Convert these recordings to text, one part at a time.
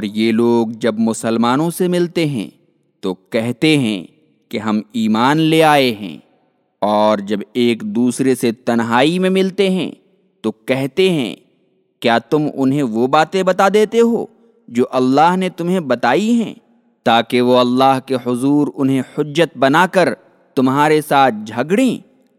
اور یہ لوگ جب مسلمانوں سے ملتے ہیں تو کہتے ہیں کہ ہم ایمان لے آئے ہیں، اور جب ایک دوسرے سے تنہائی میں ملتے ہیں تو کہتے ہیں، کیا تم انہیں وہ باتیں بتا دیتے ہو جو اللہ نے تمہیں بتائی ہیں تاکہ وہ اللہ کے حضور انہیں حجت بنا کر تمہارے ساتھ جھگڑیں؟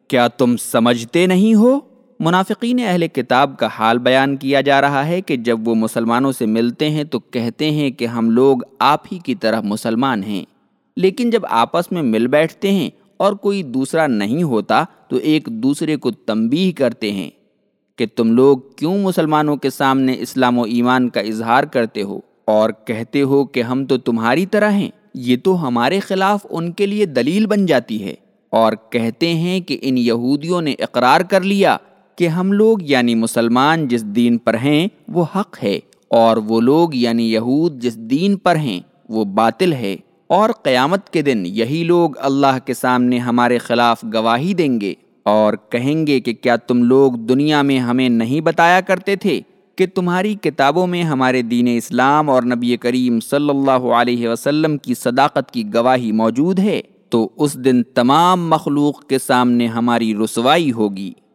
کیا تم سمجھتے نہیں ہو؟ منافقین اہل کتاب کا حال بیان کیا جا رہا ہے کہ جب وہ مسلمانوں سے ملتے ہیں تو کہتے ہیں کہ ہم لوگ آپ ہی کی طرح مسلمان ہیں۔ لیکن جب آپس میں مل بیٹھتے ہیں اور کوئی دوسرا نہیں ہوتا تو ایک دوسرے کو تنبیہ کرتے ہیں کہ تم لوگ کیوں مسلمانوں کے سامنے اسلام و ایمان کا اظہار کرتے ہو اور کہتے ہو کہ ہم تو تمہاری طرح ہیں۔ یہ تو ہمارے خلاف ان کے لیے دلیل بن جاتی ہے اور کہتے ہیں کہ ان یہودیوں نے اقرار کر لیا کہ ہم لوگ یعنی مسلمان جس دین پر ہیں وہ حق ہے اور وہ لوگ یعنی یہود جس دین پر ہیں وہ باطل ہے اور قیامت کے دن یہی لوگ اللہ کے سامنے ہمارے خلاف گواہی دیں گے اور کہیں گے کہ کیا تم لوگ دنیا میں ہمیں نہیں بتایا کرتے تھے کہ تمہاری کتابوں میں ہمارے دین اسلام اور نبی کریم صلی اللہ علیہ وسلم کی صداقت کی گواہی موجود ہے تو اس دن تمام مخلوق کے سامنے ہماری رسوائی ہوگی۔